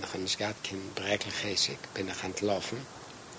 Dan gaan bin ik ben gaan het lopen.